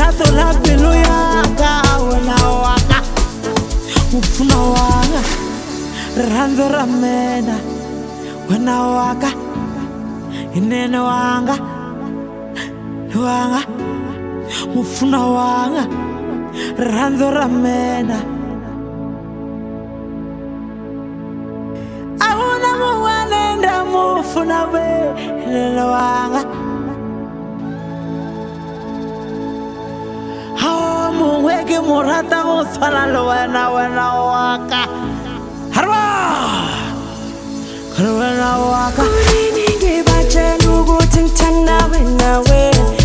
lerato la pelo yaka wena waka. Mupfuna wanga rirhandzu ra mena wena waka nene wanga. Wanga mupfuna wanga rirhandzu ra mena a wu na mun'wana ndamufuna velele wanga mo rata go tshwana le wena wena waka harba kare wena waka Kuningi batshela ukuthi ngithanda wena wena